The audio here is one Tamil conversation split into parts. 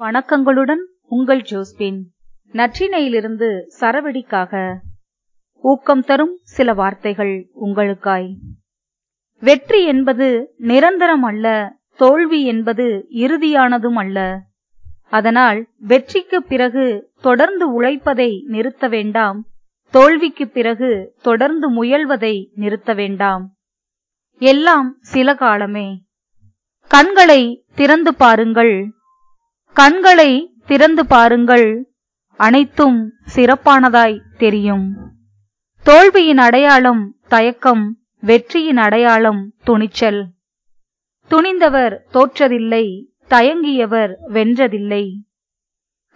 வணக்கங்களுடன் உங்கள் ஜோஸ்பின். நற்றினையிலிருந்து சரவெடிக்காக ஊக்கம் தரும் சில வார்த்தைகள் உங்களுக்காய். வெற்றி என்பது நிரந்தரம் அல்ல தோல்வி என்பது இறுதியானதும் அல்ல. அதனால் வெற்றிக்கு பிறகு தொடர்ந்து உழைப்பதை நிறுத்த வேண்டாம் தோல்விக்கு பிறகு தொடர்ந்து முயல்வதை நிறுத்த வேண்டாம். எல்லாம் சில காலமே. கண்களை திறந்து பாருங்கள். கண்களை திறந்து பாருங்கள். அனைத்தும் சிறப்பானதாய் தெரியும். தோல்வியின் அடையாளம் தயக்கம் வெற்றியின் அடையாளம் துணிச்சல். துணிந்தவர் தோற்றதில்லை தயங்கியவர் வென்றதில்லை.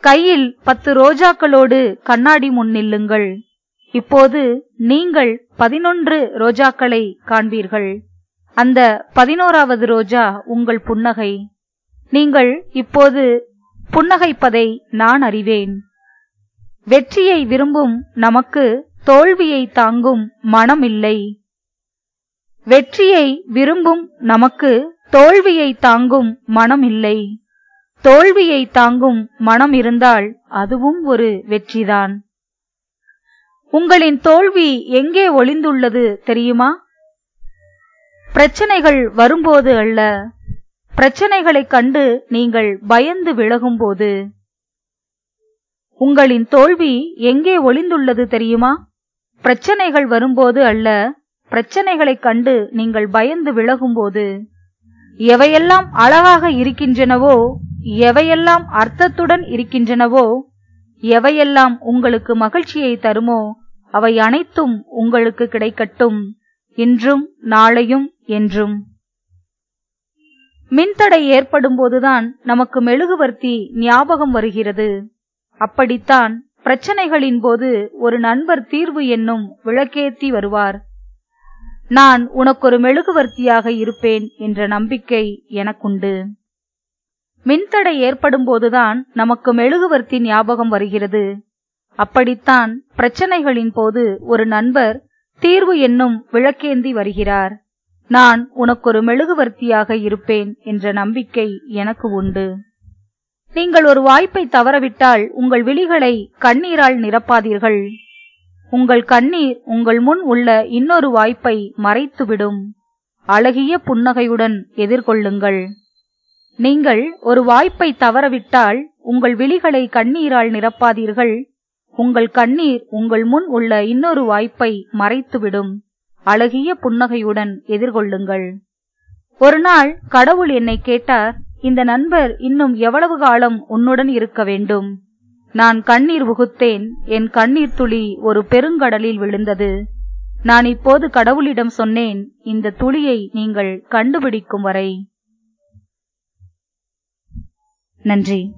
கையில் பத்து ரோஜாக்களோடு கண்ணாடி முன் நில்லுங்கள். இப்போது நீங்கள் பதினொன்று ரோஜாக்களை காண்பீர்கள். அந்த பதினோராவது ரோஜா உங்கள் புன்னகை. நீங்கள் இப்போது புன்னகைப்பதை நான் அறிவேன். வெற்றியை விரும்பும் நமக்கு தோல்வியை தாங்கும் மனம் இல்லை வெற்றியை விரும்பும் நமக்கு தோல்வியை தாங்கும் மனம் இல்லை தோல்வியை தாங்கும் மனம் இருந்தால் அதுவும் ஒரு வெற்றிதான். உங்களின் தோல்வி எங்கே ஒளிந்துள்ளது தெரியுமா? பிரச்சனைகள் வரும்போது அல்ல. பிரச்சனைகளைக் கண்டு நீங்கள் பயந்து விலகும்போது உங்களின் தோல்வி எங்கே ஒளிந்துள்ளது தெரியுமா? பிரச்சனைகள் வரும்போது அல்ல பிரச்சனைகளைக் கண்டு நீங்கள் பயந்து விலகும்போது எவையெல்லாம் அழகாக இருக்கின்றனவோ எவையெல்லாம் அர்த்தத்துடன் இருக்கின்றனவோ எவையெல்லாம் உங்களுக்கு மகிழ்ச்சியை தருமோ அவை அனைத்தும் உங்களுக்கு கிடைக்கட்டும் இன்றும் நாளையும் என்றும். மின்தடை ஏற்படும் போதுதான் நமக்கு மெழுகுவர்த்தி ஞாபகம் வருகிறது. அப்படித்தான் பிரச்சனைகளின் போது ஒரு நண்பர் தீர்வு என்னும் விளக்கேத்தி வருவார். நான் உனக்கொரு மெழுகுவர்த்தியாக இருப்பேன் என்ற நம்பிக்கை எனக்குண்டு. மின்தடை ஏற்படும் போதுதான் நமக்கு மெழுகுவர்த்தி ஞாபகம் வருகிறது. அப்படித்தான் பிரச்சனைகளின் போது ஒரு நண்பர் தீர்வு என்னும் விளக்கேந்தி வருகிறார். நான் உனக்கொரு மெழுகுவர்த்தியாக இருப்பேன் என்ற நம்பிக்கை எனக்கு உண்டு. நீங்கள் ஒரு வாய்ப்பை தவறவிட்டால் உங்கள் விழிகளை கண்ணீரால் நிரப்பாதீர்கள். உங்கள் கண்ணீர் உங்கள் முன் உள்ள இன்னொரு வாய்ப்பை மறைத்துவிடும். அழகிய புன்னகையுடன் எதிர்கொள்ளுங்கள். நீங்கள் ஒரு வாய்ப்பை தவறவிட்டால் உங்கள் விழிகளை கண்ணீரால் நிரப்பாதீர்கள். உங்கள் கண்ணீர் உங்கள் முன் உள்ள இன்னொரு வாய்ப்பை மறைத்துவிடும். அழகிய புன்னகையுடன் எதிர்கொள்ளுங்கள். ஒரு நாள் கடவுள் என்னை கேட்டார் இந்த நண்பர் இன்னும் எவ்வளவு காலம் உன்னுடன் இருக்க வேண்டும்? நான் கண்ணீர் உகுத்தேன் என் கண்ணீர் துளி ஒரு பெருங்கடலில் விழுந்தது. நான் இப்போது கடவுளிடம் சொன்னேன் இந்த துளியை நீங்கள் கண்டுபிடிக்கும் வரை. நன்றி.